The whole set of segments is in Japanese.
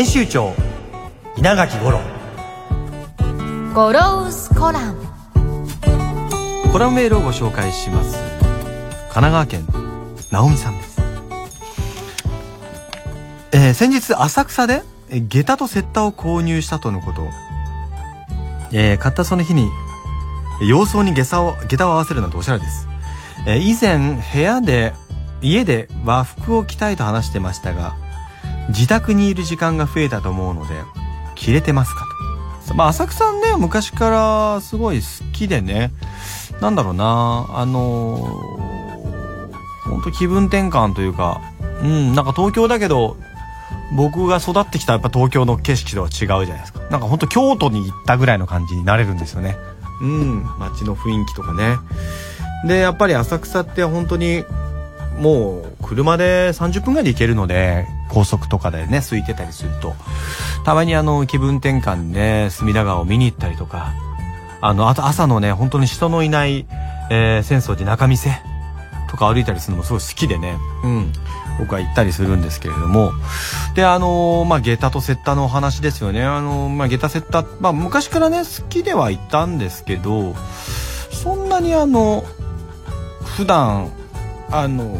編集長稲垣五郎。ゴロウスコラム。コラムメールをご紹介します。神奈川県直美さんです、えー先日浅草でえー下駄と雪駄を購入したとのこと、えー買ったその日に洋装に下駄を下駄を合わせるなんておしゃれです、えー以前部屋で家で和服を着たいと話してましたが自宅にいる時間が増えたと思うので着れてますかと。まあ浅草ね昔からすごい好きでねなんだろうなあのー、ほんと気分転換というかうんなんか東京だけど僕が育ってきたやっぱ東京の景色とは違うじゃないですか。なんかほんと京都に行ったぐらいの感じになれるんですよね。うん街の雰囲気とかね。でやっぱり浅草って本当にもう車で30分ぐらいで行けるので高速とかでね空いてたりすると。たまにあの気分転換で隅田川を見に行ったりとか。あのあと朝のね本当に人のいない、えー、浅草寺中見世とか歩いたりするのもすごい好きでね。うん。僕は行ったりするんですけれども。であのーまあ下駄と雪駄のお話ですよね。あのーまあ下駄雪駄まあ昔からね好きではいたんですけどそんなにあの普段あの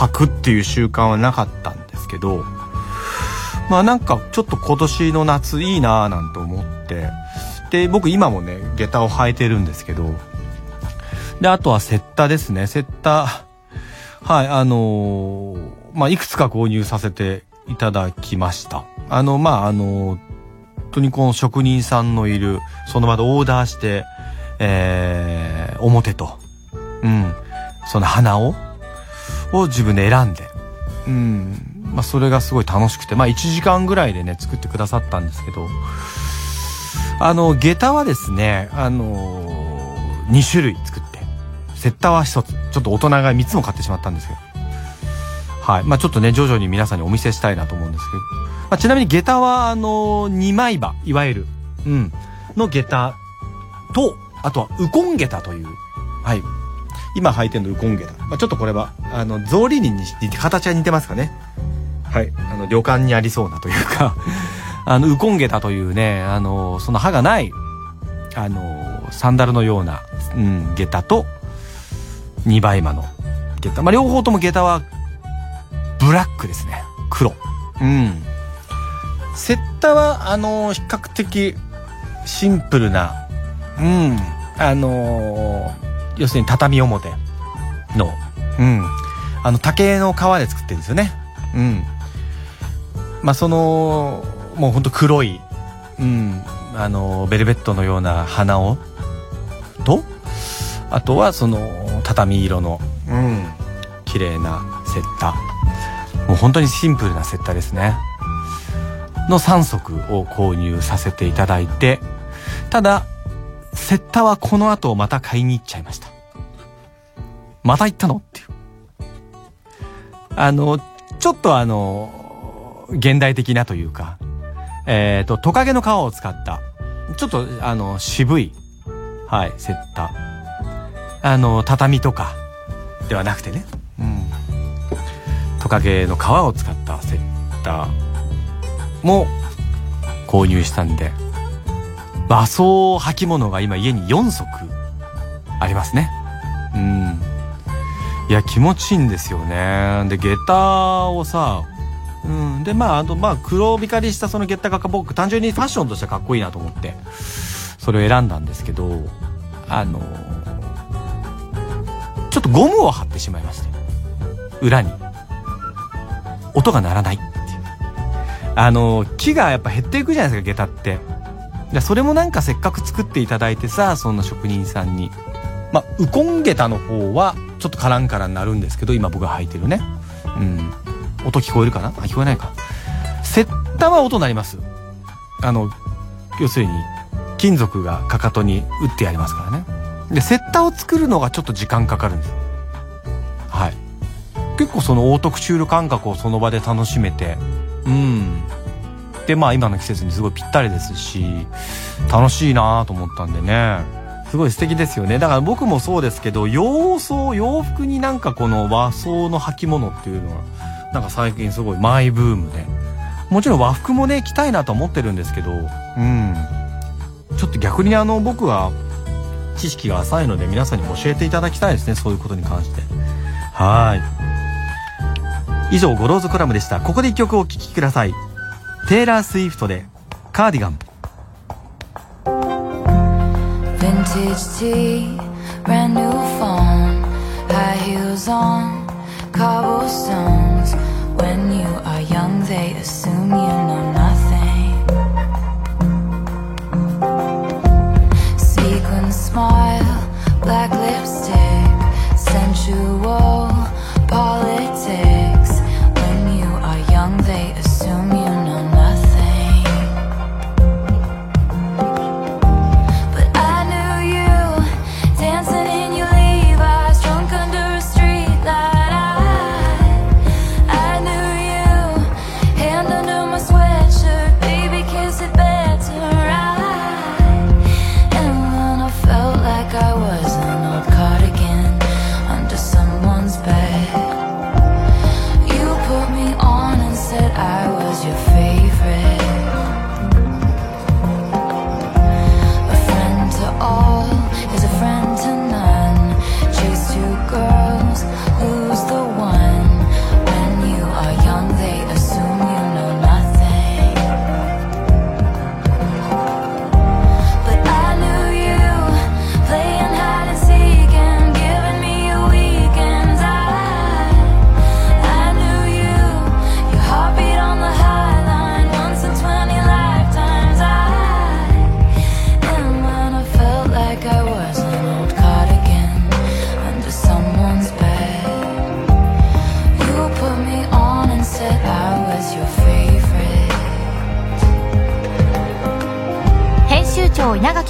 履くっていう習慣はなかったんですけどまあなんかちょっと今年の夏いいなぁなんて思ってで僕今もね下駄を履いてるんですけどであとは雪駄ですね。雪駄はいあのーまあいくつか購入させていただきました。あのまああの本当にこの職人さんのいるその場でオーダーしてえー、表と。うん。その花をを自分で選んで。うん。まあそれがすごい楽しくて。まあ1時間ぐらいでね作ってくださったんですけど。あの下駄はですねあの2種類作って。雪駄は1つ。ちょっと大人が3つも買ってしまったんですけど。はい。まあちょっとね徐々に皆さんにお見せしたいなと思うんですけど、まあ、ちなみに下駄はあの2枚刃。いわゆるうん。の下駄とあとはウコン下駄という。はい。今履いてるのウコン下駄、まあ、ちょっとこれはあの草履に似て形は似てますかね。はい。あの旅館にありそうなというか。あのウコン下駄というねあのその刃がないあのサンダルのような、うん、下駄と2倍馬の下駄、まあ、両方とも下駄はブラックですね。黒。うん。雪駄はあの比較的シンプルなうん。あの要するに畳表のうん。あの竹の皮で作ってるんですよね。うん。まあそのもうほんと黒いうん。あのベルベットのような花をとあとはその畳色のうん。綺麗な雪駄もう本当にシンプルな雪駄ですね。の3足を購入させていただいてただ雪駄はこの後また買いに行っちゃいましたまた行ったの？っていう。あのちょっとあの現代的なというかえっ、とトカゲの皮を使ったちょっとあの渋いはい雪駄あの畳とかではなくてね。うん。トカゲの皮を使った雪駄も購入したんで和装履物が今家に4足ありますね。うん。いや気持ちいいんですよね。で下駄をさうん。でまああとまあ黒光りしたその下駄が僕単純にファッションとしてはかっこいいなと思ってそれを選んだんですけどあのちょっとゴムを貼ってしまいまして裏に。音が鳴らないっていう。あの木がやっぱ減っていくじゃないですか下駄って。でそれもなんかせっかく作っていただいてさそんな職人さんに。まあウコン下駄の方はちょっとカランカランなるんですけど今僕が履いてるねうん音聞こえるかな？あ、聞こえないか。セッタは音鳴ります。あの、要するに、金属がかかとに打ってやりますからね。で、セッタを作るのがちょっと時間かかるんです。はい。結構そのオートクチュール感覚をその場で楽しめて、うん。で、まあ今の季節にすごいぴったりですし、楽しいなと思ったんでね。すごい素敵ですよね。だから僕もそうですけど、洋装、洋服になんかこの和装の履物っていうのは、なんか最近すごいマイブームで。もちろん和服もね、着たいなと思ってるんですけど、うん。ちょっと逆にあの、僕は知識が浅いので皆さんに教えていただきたいですね、そういうことに関して。はい。以上、ゴローズコラムでした。ここで一曲お聴きください。テイラー・スウィフトで、カーディガン。Vintage tee, brand new phone, high heels on, cobblestones. When you are young, they assume you know nothing. Sequin smile, black lipstick, sensual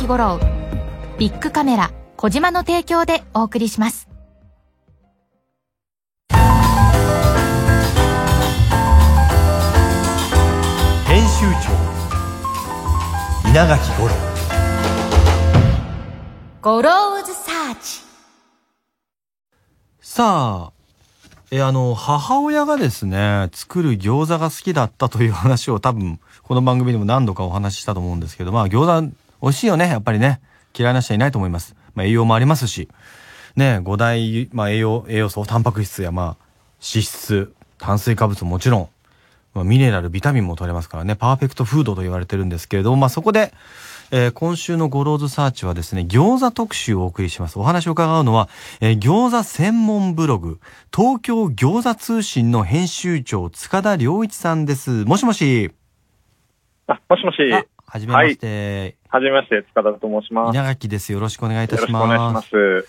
長稲垣吾郎ビッグカメラ小島の提供でお送りします。編集長稲垣吾郎。ゴローズサーチ。さあえあの母親がですね作る餃子が好きだったという話を多分この番組でも何度かお話ししたと思うんですけどまあ餃子美味しいよねやっぱりね嫌いな人はいないと思います、まあ、栄養もありますしね五大、まあ、栄養栄養素タンパク質やまあ脂質炭水化物ももちろんまあ、ミネラル、ビタミンも取れますからね、パーフェクトフードと言われてるんですけれども、まあ、そこで、えー今週のゴローズサーチはですね、餃子特集をお送りします。お話を伺うのは、えー餃子専門ブログ、東京餃子通信の編集長、塚田良一さんです。もしもし。あ、もしもし。あ、はじめまして。はじめまして、塚田と申します。稲垣です。よろしくお願いいたしよろしくお願いしま。ますす。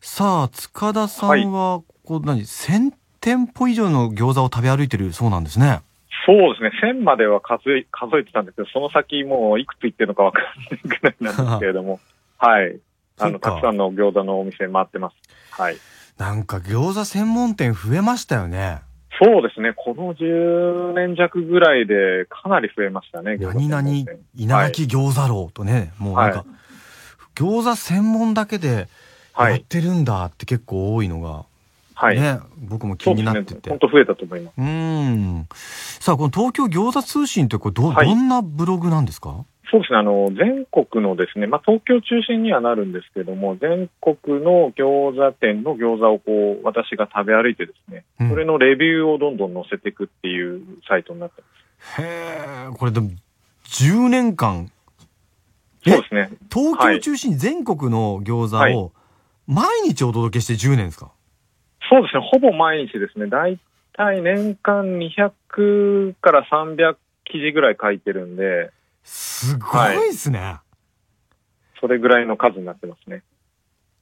さあ、塚田さんは、こう、何、1000店舗以上の餃子を食べ歩いてるそうなんですね。そうですね、1000までは数え、数えてたんですけど、その先もういくつ行ってるのかわかんないぐらいなんですけれども、はい。あの、たくさんの餃子のお店回ってます。はい。なんか餃子専門店増えましたよね。そうですね、この10年弱ぐらいでかなり増えましたね、何々稲垣餃子楼とね、もうなんか、はい餃子専門だけではい。やってるんだって結構多いのが、はい。ね、僕も気になって、て。本当増えたと思います。うーん。さあ、この東京餃子通信ってこれど、はいどんなブログなんですか？そうですね、あの、全国のですね、まあ、東京中心にはなるんですけども、全国の餃子店の餃子をこう、私が食べ歩いてですね、うん。それのレビューをどんどん載せていくっていうサイトになってまへえ、これでも、10年間、す。そうですね。東京中心に全国の餃はい。子を毎日お届けして10年ですか、そうですね、ほぼ毎日ですね、だいたい年間200から300記事ぐらい書いてるんで、すごいですね。それぐらいの数になってますね。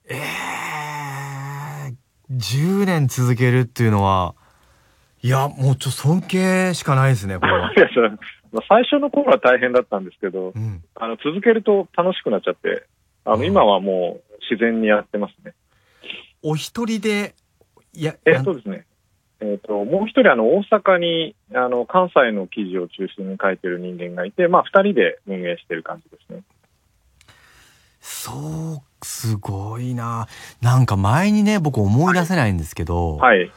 ええ10年続けるっていうのは、いや、もうちょっと尊敬しかないですね、これは。最初の頃は大変だったんですけど、うん。あの、続けると楽しくなっちゃって、あの、うん今はもう自然にやってますね。お一人で、いや、えそうですね。えっ、と、もう一人、あの、大阪に、あの、関西の記事を中心に書いてる人間がいて、まあ、二人で運営してる感じですね。そう、すごいな。なんか前にね、僕思い出せないんですけど、はい。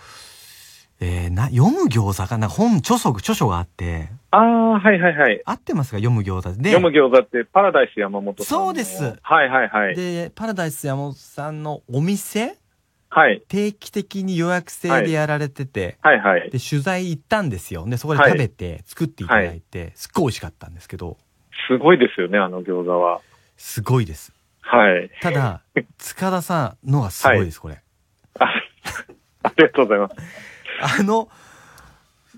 えーな、読む餃子かな？本、著書、著書があって、ああ、はいはいはい。合ってますか？読む餃子で。読む餃子って、パラダイス山本さんの。そうですはいはいはい。で、パラダイス山本さんのお店はい。定期的に予約制でやられてて、はいはい。で、取材行ったんですよ。で、そこで食べて、作っていただいて、すっごい美味しかったんですけど、すごいですよね、あの餃子は。すごいです。はい。ただ、塚田さんのがすごいです、これ。あありがとうございます。あの、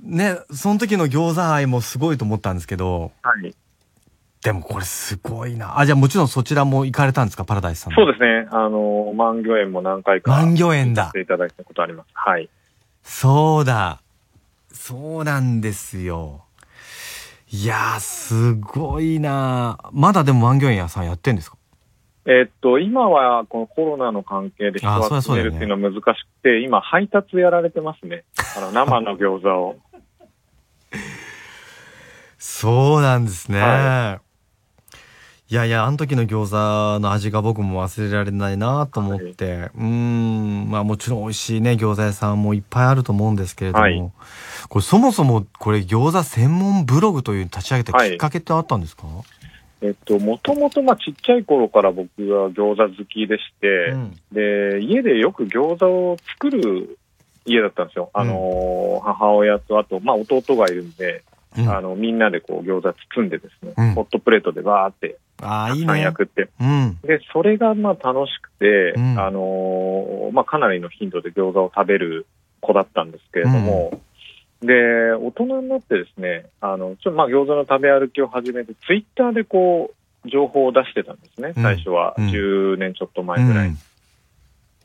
ね、その時の餃子愛もすごいと思ったんですけど、はい。でもこれすごいな。あ、じゃあもちろんそちらも行かれたんですか？パラダイスさんそうですね。あの、万魚園も何回か。万魚園だていただいたことあります。はい。そうだ。そうなんですよ。いやー、すごいなまだでも万魚園屋さんやってんですか？えっと、今はこのコロナの関係で人を集めるっていうのは難しくて、今配達やられてますね。あの、生の餃子を。そうなんですね。、はいやいや、あの時の餃子の味が僕も忘れられないなと思って、うーん、まあもちろん美味しいね、餃子屋さんもいっぱいあると思うんですけれども、はい。これそもそもこれ餃子専門ブログという立ち上げたきっかけってあったんですか、えっと、もともと、まあ、ちっちゃい頃から僕は餃子好きでして、うん。で、家でよく餃子を作る家だったんですよ。あの、母親と、あと、まあ、弟がいるんで、うん。あの、みんなでこう餃子包んでですね、うん。ホットプレートでバーって、ああ、いいね。焼くって。うん。で、それがまあ楽しくて、うんあのーまあかなりの頻度で餃子を食べる子だったんですけれども、で、大人になってですね、あの、ちょっとまあ餃子の食べ歩きを始めて、ツイッターでこう、情報を出してたんですね、うん最初は。うん10年ちょっと前ぐらい。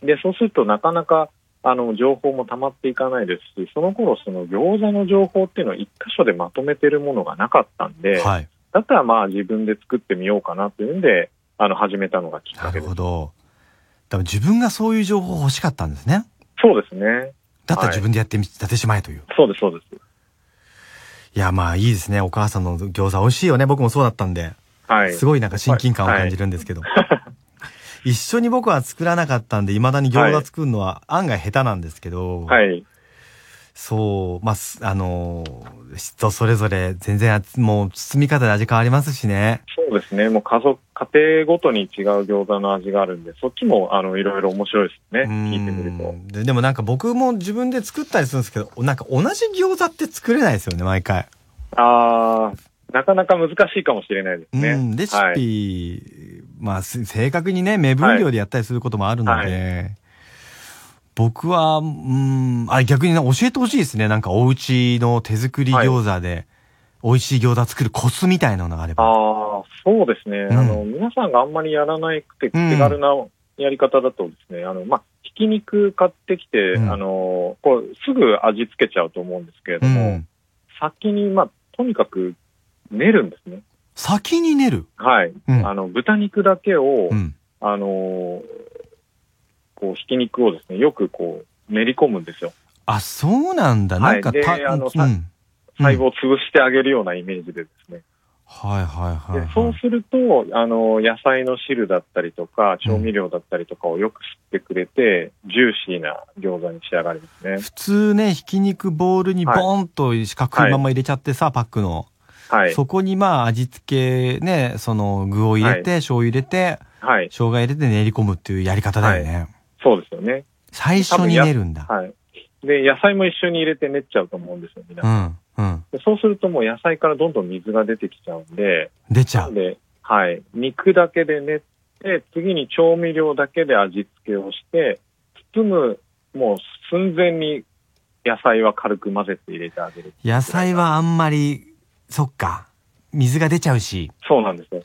で、そうするとなかなか、あの、情報も溜まっていかないですし、その頃その餃子の情報っていうのを一箇所でまとめてるものがなかったんで、はい。だったらまあ自分で作ってみようかなというんで、あの、始めたのがきっなかけでするほ。ど。多分自分がそういう情報欲しかったんですね。そうですね。だったら自分でやってみ、やってしまえという。そうです、そうです。いや、まあいいですね。お母さんの餃子美味しいよね。僕もそうだったんで。はい。すごいなんか親近感を感じるんですけど。一緒に僕は作らなかったんで、未だに餃子作るのは案外下手なんですけど、はい。そう、まあ、すあのー人それぞれ全然あもう包み方で味変わりますしね。そうですね。もう家族、家庭ごとに違う餃子の味があるんで、そっちも、あの、いろいろ面白いですね。聞いてみると。うんででもなんか僕も自分で作ったりするんですけど、なんか同じ餃子って作れないですよね、毎回。あー、なかなか難しいかもしれないですね。うん、レシはい。ピ、まあ、す正確にね、目分量でやったりすることもあるので、は僕は、うん、あ、逆にね、教えてほしいですね。なんかお家の手作り餃子で、美味しい餃子作るコツみたいなのがあれば。あー、そうですね。んあの、皆さんがあんまりやらなくて手軽なやり方だとですね、あの、まあ、ひき肉買ってきて、うんあの、こう、すぐ味付けちゃうと思うんですけれども、うん。先に、まあ、とにかく練るんですね。先に練る？はい。うんあの、豚肉だけを、うん。あのーこう、ひき肉をですね、よくこう、練り込むんですよ。あ、そうなんだ。はいなんか、であのさうん。細胞を潰してあげるようなイメージでですね。はいはいはい、はい。でそうすると、あの、野菜の汁だったりとか、調味料だったりとかをよく吸ってくれて、ジューシーな餃子に仕上がりますね。普通ね、ひき肉ボウルにボーンと四角いまま入れちゃってさ、パックの。はい。そこにまあ味付けね、その具を入れて、醤油入れて、はい。生姜入れて練り込むっていうやり方だよね。そうですよね。最初に練るんだ。はい。で、野菜も一緒に入れて練っちゃうと思うんですよ、皆うさん。ん、うん。でそうするともう野菜からどんどん水が出てきちゃうんで、出ちゃう。で、はい。肉だけで練って、次に調味料だけで味付けをして、包む、もう寸前に野菜は軽く混ぜて入れてあげる。野菜はあんまり、そっか。水が出ちゃうし、そうなんですよ。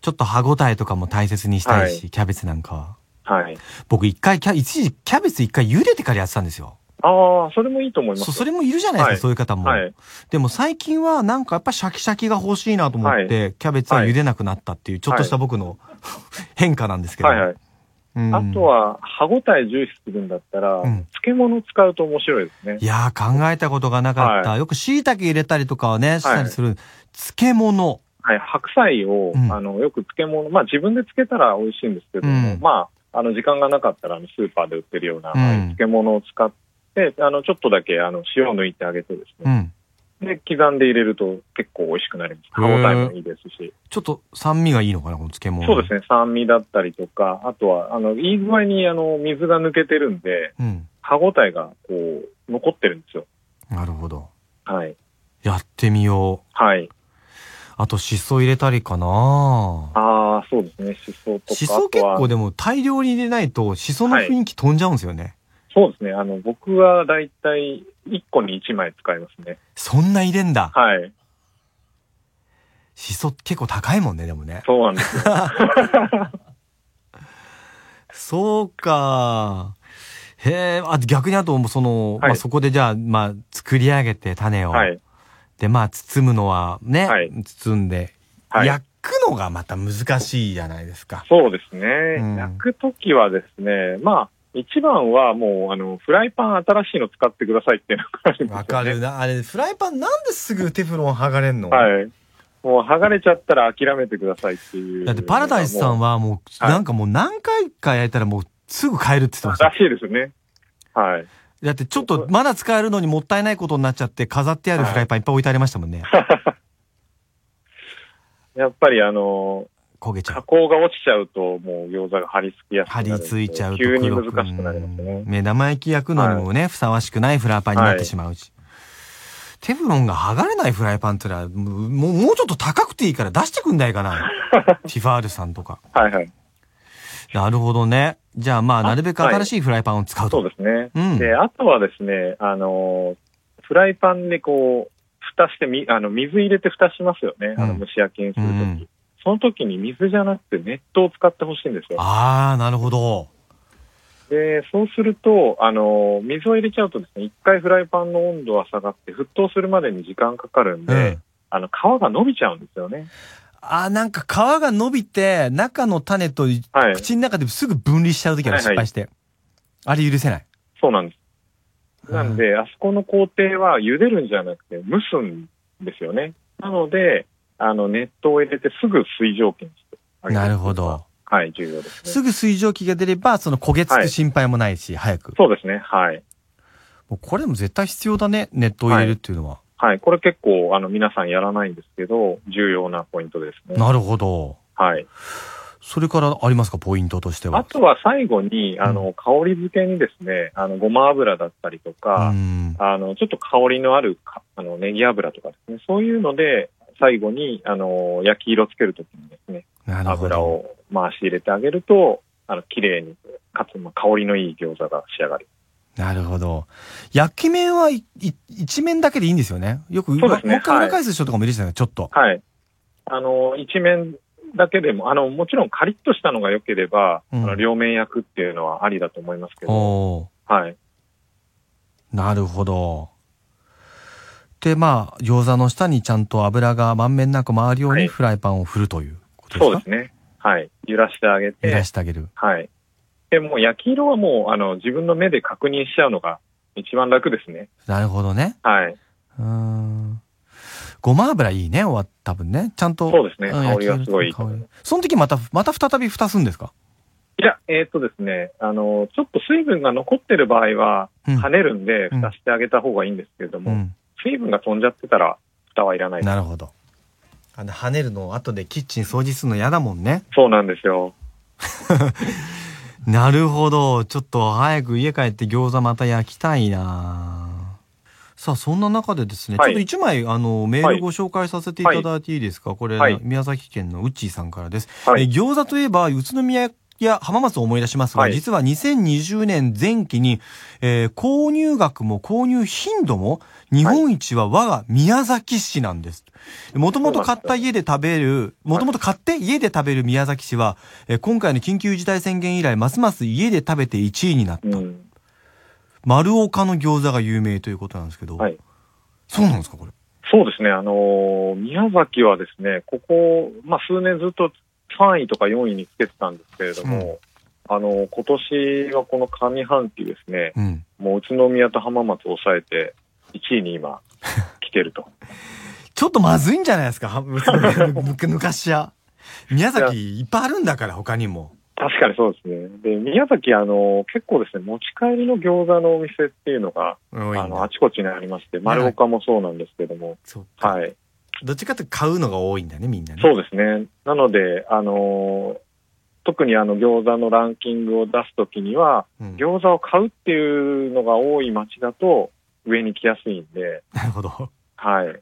ちょっと歯ごたえとかも大切にしたいし、はキャベツなんかは。はい。僕一回キャ、一時キャベツ一回茹でてからやってたんですよ。ああ、それもいいと思います。そそれもいるじゃないですか、はいそういう方も。はい。でも最近はなんかやっぱシャキシャキが欲しいなと思って、キャベツは茹でなくなったっていう、ちょっとした僕の 変化なんですけど。はいはい。うんあと、は、歯応え重視するんだったら、うん漬物使うと面白いですねい。やー考えたことがなかった。はよく椎茸入れたりとかはね、したりする。漬物。はい、白菜を、うんあの、よく漬物、まあ自分で漬けたら美味しいんですけども、うんまあ、あの、時間がなかったら、あの、スーパーで売ってるような、漬物を使って、あの、ちょっとだけ、あの、塩を抜いてあげてですね、うん。で、刻んで入れると結構美味しくなります。歯応えもいいですし。ちょっと酸味がいいのかな、この漬物。そうですね、酸味だったりとか、あとは、あの、いい具合に、あの、水が抜けてるんで、うん。歯応えが、こう、残ってるんですよ。なるほど。はい。やってみよう。はい。あと、しそ入れたりかなああ、そうですね、しそとか。しそ結構でも大量に入れないと、しその雰囲気飛んじゃうんですよね。そうですね。あの、僕はだいたい1個に1枚使いますね。そんな入れんだ。はい。しそ結構高いもんね、でもね。そうなんですよ。そうか。へえ、あ、逆にあと、その、はいまあ、そこでじゃあ、まあ、作り上げて種を。はい。で、まあ、包むのはね、はい包んで、はい。焼くのがまた難しいじゃないですか。そうですね。うん焼くときはですね、まあ、一番はもう、あの、フライパン新しいの使ってくださいっていうのがあるんですよ、ね。わかるな。あれ、フライパンなんですぐテフロン剥がれんの？はい。もう剥がれちゃったら諦めてくださいっていう。だってパラダイスさんはもう、はいなんかもう何回か焼いたらもうすぐ買えるって言ってましたら。しいですね。はい。だってちょっとまだ使えるのにもったいないことになっちゃって飾ってあるフライパンいっぱい置いてありましたもんね。やっぱりあの、加焦げちゃう。工が落ちちゃうと、もう餃子が張り付きやすくな張る。り付いちゃうと急に難しくなりますね。目玉焼き焼くのにもね、ふさわしくないフライパンになってしまうし。テフロンが剥がれないフライパンってのは、もうもうちょっと高くていいから出してくんないかな。ティファールさんとか。はいはい。なるほどね。じゃあまあ、あなるべく新しいフライパンを使うと。そうですね。うんで、あとはですね、あの、フライパンでこう、蓋してみ、あの、水入れて蓋しますよね。あの、うん蒸し焼きにするとき。うんその時に水じゃなくて熱湯を使ってほしいんですよ。ああ、なるほど。で、そうすると、あの、水を入れちゃうとですね、一回フライパンの温度は下がって、沸騰するまでに時間かかるんで、うんあの、皮が伸びちゃうんですよね。あーなんか皮が伸びて、中の種とはい。口の中ですぐ分離しちゃうときははいはい失敗して。あれ許せない。そうなんです。なんで、あそこの工程は茹でるんじゃなくて蒸すんですよね。なので、あの、熱湯を入れてすぐ水蒸気にしてあげなるほ。ど。はい、重要ですね。すぐ水蒸気が出れば、その焦げつく心配もないし、早く。そうですね。はい。もうこれも絶対必要だね、ネットを入れるっていうのは。はい。これ結構、あの、皆さんやらないんですけど、重要なポイントですね。なるほど。はい。それからありますか、ポイントとしては？あとは最後に、あの、香り付けにですね、あの、ごま油だったりとか、うん。あの、ちょっと香りのあるか、あの、ネギ油とかですね、そういうので、最後に、あの、焼き色つけるときにですね。油を回し入れてあげると、あの、綺麗に、かつ、まあ、香りのいい餃子が仕上がる。なるほど。焼き面はいい一面だけでいいんですよね。よく、そうですねもう一回はい裏返す人とかもいるじゃないちょっと。はい。あの、一面だけでも、あの、もちろんカリッとしたのが良ければ、うんあの両面焼くっていうのはありだと思いますけど、はい。なるほど。で、まあ、餃子の下にちゃんと油が満面なく回るようはいにフライパンを振るということですか？そうですね。はい。揺らしてあげ揺てら、してあげる。はい。で、もう焼き色はもう、あの、自分の目で確認しちゃうのが一番楽ですね。なるほどね。はい。うーん。ごま油いいね、終わった分ね。ちゃんと。そうですねん香りがすごいいいその時また、また再び蓋すんですか？いや、えーっとですね、あの、ちょっと水分が残ってる場合は、うん跳ねるんで、うん蓋してあげた方がいいんですけれども、うん。水分が飛んじゃってたら、蓋はいらない。なるほど。あの、跳ねるのを後でキッチン掃除するの嫌だもんね。そうなんですよ。なるほど。ちょっと早く家帰って餃子また焼きたいな。さあ、そんな中でですね、はい。ちょっと一枚、あの、メールご紹介させていただいていいですか、これ、はい。宮崎県のうっちーさんからです。はい。え餃子といえば、宇都宮や浜松を思い出しますが、はい実は2020年前期に、えー購入額も購入頻度も、日本一は我が宮崎市なんです。もともと買った家で食べる、もともと買って家で食べる宮崎市は、えー今回の緊急事態宣言以来、ますます家で食べて1位になった。うん。丸岡の餃子が有名ということなんですけど。はい。そうなんですか、これ。そうですね、あのー宮崎はですね、ここ、まあ、数年ずっと3位とか4位につけてたんですけれども、あのー今年はこの上半期ですね、うん。もう宇都宮と浜松を抑えて、1位に今、来てると。ちょっとまずいんじゃないですか、昔や。宮崎いっぱいあるんだから、他にも。確かにそうですね。で、宮崎、あのー結構ですね、持ち帰りの餃子のお店っていうのが、あの、あちこちにありまして、丸岡もそうなんですけども。はい。どっちかって買うのが多いんだね、みんなね。そうですね。なので、あのー特にあの餃子のランキングを出すときには、うん餃子を買うっていうのが多い街だと上に来やすいんで、なるほど。はい。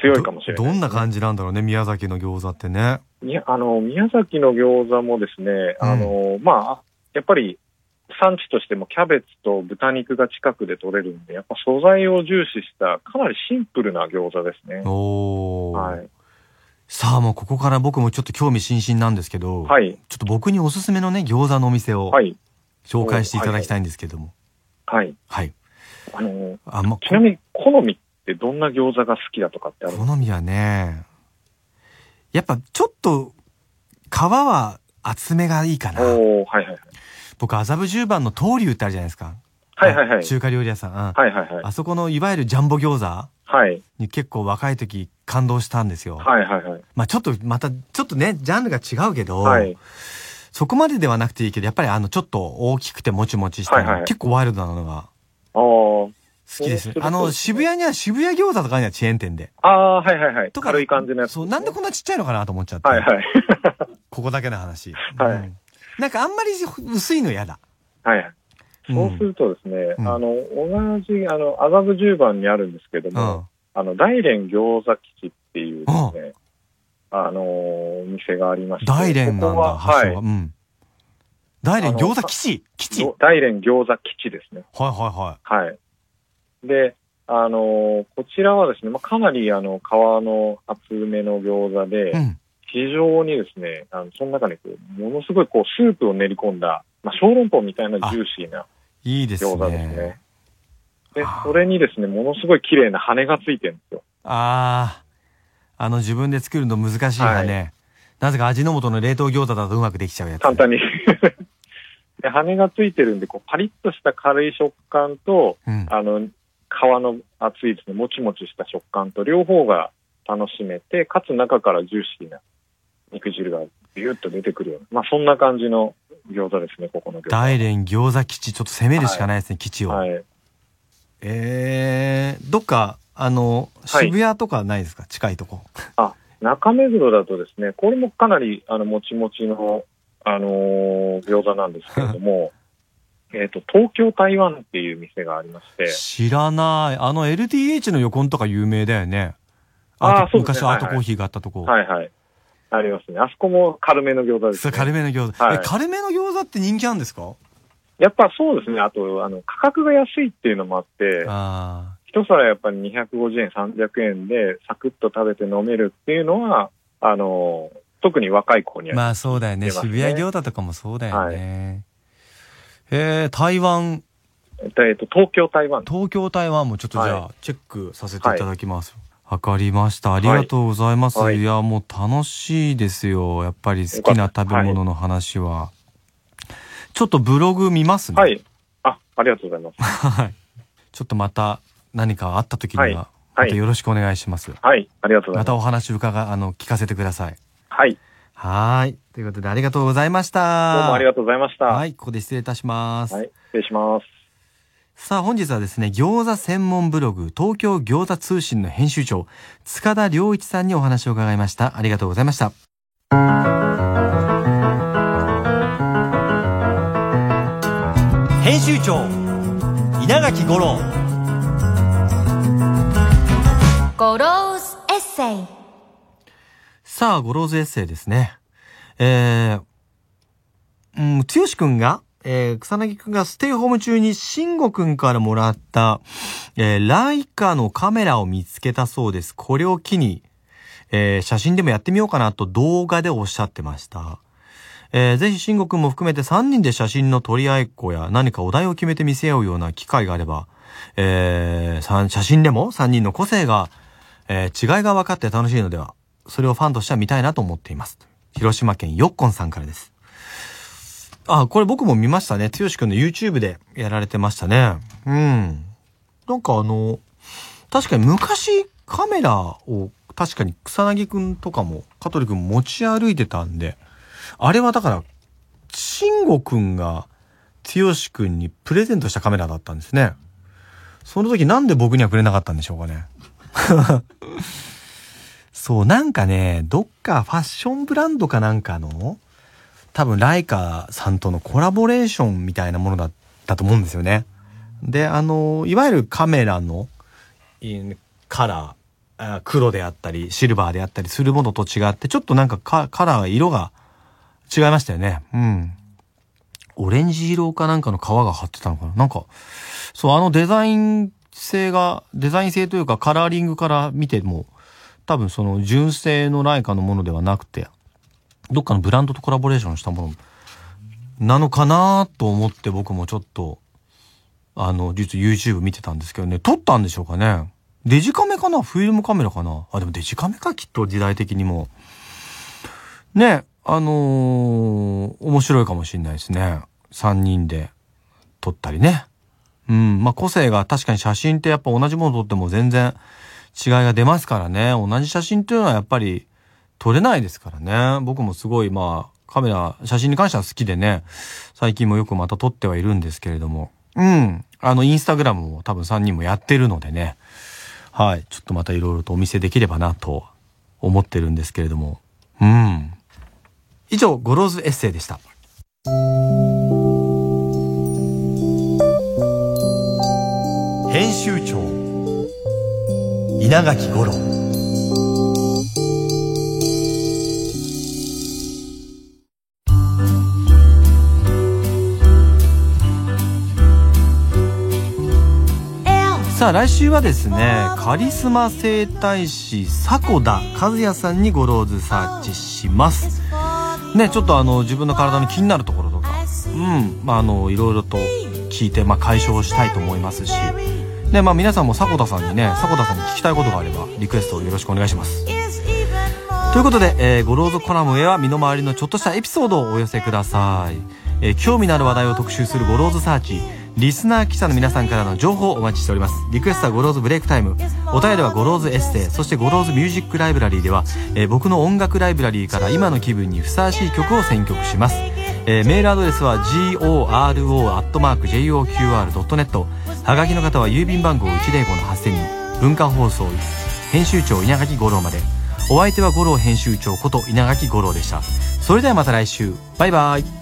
強いかもしれない、どどんな感じなんだろうね、宮崎の餃子ってね。みやあの、宮崎の餃子もですね、あの、まあ、やっぱり産地としてもキャベツと豚肉が近くで取れるんで、やっぱ素材を重視したかなりシンプルな餃子ですね。はい。さあもうここから僕もちょっと興味津々なんですけど、はい。ちょっと僕におすすめのね、餃子のお店をはい。紹介していただきたいんですけども。はい。はい。あの、あ、ま、ちなみに好みってどんな餃子が好きだとかってあるんですか？好みはね、やっぱちょっと皮は厚めがいいかな。はいはいはい。僕麻布十番の東流ってあるじゃないですか。はいはいはい。中華料理屋さん。うんはいはいはい。あそこのいわゆるジャンボ餃子はい。に結構若い時感動したんですよ。はいはいはい。まあちょっとまたちょっとね、ジャンルが違うけど、はい。そこまでではなくていいけど、やっぱりあのちょっと大きくてもちもちした、はいはい結構ワイルドなのがあー好きですあの、渋谷には渋谷餃子とかにはチェーン店で。あー、はいはいはい。とか軽い感じのやつ。そう、なんでこんなちっちゃいのかなと思っちゃって。はいはい。ここだけの話。はいうんなんかあんまり薄いの嫌だ。はいそうするとですね、うんあの、同じ、あの、麻布十番にあるんですけどうも、ん。あの、大連餃子基地っていうですね、あのー、お店がありまして。大連なんだ、ここははい。うん。大連餃子基地基地はい大連餃子基地ですね。はいははい。で、あのーこちらはですね、まあ、かなりあの、皮の厚めの餃子で、い。うん。非常にですね、あのその中にこう、ものすごいこう、スープを練り込んだ、まあ、小籠包みたいなジューシーないいです餃子ですねね。。でそれにですね、ものすごい綺麗な羽がついてるんですよ。ああ、あの自分で作るの難しいわね。なぜか味の素の冷凍餃子だとうまくできちゃうやつ。簡単に。で羽がついてるんで、こう、パリッとした軽い食感と、うん。あの、皮の厚いですね、もちもちした食感と両方が楽しめて、かつ中からジューシーな肉汁がビューッと出てくるような、まあそんな感じの餃子ですね、ここの餃子。大連餃子基地、ちょっと攻めるしかないですね、基地を。はい。えー、どっか、あの、はい渋谷とかないですか？近いとこ。あ、中目黒だとですね、これもかなり、あの、もちもちの、あのー餃子なんですけれども、えっと、東京台湾っていう店がありまして、知らない。あの LDH の横んとか有名だよね。あーとそうですね昔アートコーヒーがあったとこ。はいはい。ありますね。あそこも軽めの餃子です、ね。軽めの餃子。はいえ、軽めの餃子って人気あるんですか？やっぱそうですね。あと、あの、価格が安いっていうのもあって、あ一皿やっぱり250円、300円でサクッと食べて飲めるっていうのは、あの、特に若い子にあ。は、まあそうだよね。渋谷餃子とかもそうだよね。えー、台湾、えっと、東京、台湾。東京台湾もちょっとじゃあ、はチェックさせていただきます。わ、かりました。ありがとうございます。はいい、や、もう楽しいですよ。やっぱり好きな食べ物の話は。ちょっとブログ見ますね。はい。あ、ありがとうございます。はい。ちょっとまた何かあった時には、はいまはいたよろしくお願いします。はい。ありがとうございます。またお話伺、あの、聞かせてください。はい。はーい。ということでありがとうございました。どうもありがとうございました。は、はいここで失礼いたします。い。失礼します。さあ本日はですね、餃子専門ブログ、東京餃子通信の編集長、塚田良一さんにお話を伺いました。ありがとうございました。編集長稲垣吾郎ゴローズエッセイさあ、ゴローズエッセイですね。えー、うん、つよしくんが、えー、草薙くんがステイホーム中に慎吾くんからもらった、えー、ライカのカメラを見つけたそうです。これを機に、えー、写真でもやってみようかなと動画でおっしゃってました。えー、ぜひ慎吾くんも含めて3人で写真の撮り合いっこや何かお題を決めて見せ合うような機会があれば、えー、写真でも3人の個性が、えー、違いが分かって楽しいのでは、それをファンとしては見たいなと思っています。広島県よっこんさんからです。あ、これ僕も見ましたね。つよしくんの YouTube でやられてましたね。うん。なんかあの、確かに昔カメラを確かに草薙くんとかも香取くん持ち歩いてたんで、あれはだから、慎吾くんが剛くんにプレゼントしたカメラだったんですね。その時なんで僕にはくれなかったんでしょうかね。そう、なんかね、どっかファッションブランドかなんかの、多分ライカさんとのコラボレーションみたいなものだったと思うんですよね。で、あの、いわゆるカメラのカラー、黒であったり、シルバーであったりするものと違って、ちょっとなんかカラー、色が違いましたよね。うん。オレンジ色かなんかの皮が張ってたのかななんか、そう、あのデザイン性が、デザイン性というかカラーリングから見ても、多分その純正のライカのものではなくて、どっかのブランドとコラボレーションしたものなのかなと思って僕もちょっと、あの、実 YouTube 見てたんですけどね、撮ったんでしょうかね。デジカメかな？フィルムカメラかな？あ、でもデジカメかきっと時代的にも。ね、あのー面白いかもしんないですね。3人で撮ったりね。うん、まあ個性が確かに写真ってやっぱ同じもの撮っても全然違いが出ますからね。同じ写真っていうのはやっぱり撮れないですからね。僕もすごいまあカメラ、写真に関しては好きでね、最近もよくまた撮ってはいるんですけれども。うん。あの、インスタグラムも多分3人もやってるのでね。はい。ちょっとまたいろいろとお見せできればなと思ってるんですけれども。うん。以上、ゴローズエッセイでした。編集長稲垣吾郎さあ来週はですねカリスマ整体師迫田和也さんにゴローズサーチします。ねちょっとあの自分の体の気になるところとかうんまああのいろいろと聞いて、まあ、解消したいと思いますし。でまあ皆さんも迫田さんにね迫田さんに聞きたいことがあればリクエストをよろしくお願いします。ということで、えー、ゴローズコラムへは身の回りのちょっとしたエピソードをお寄せください、えー興味のある話題を特集するゴローズサーチリスナー記者の皆さんからの情報をお待ちしております。リクエストはゴローズブレイクタイム。お便りはゴローズエッセイそしてゴローズミュージックライブラリーでは、えー僕の音楽ライブラリーから今の気分にふさわしい曲を選曲します、えーメールアドレスは goro.joqr.net はがきの方は郵便番号105-8000に文化放送編集長稲垣吾郎まで。お相手は五郎編集長こと稲垣吾郎でした。それではまた来週。バイバイ。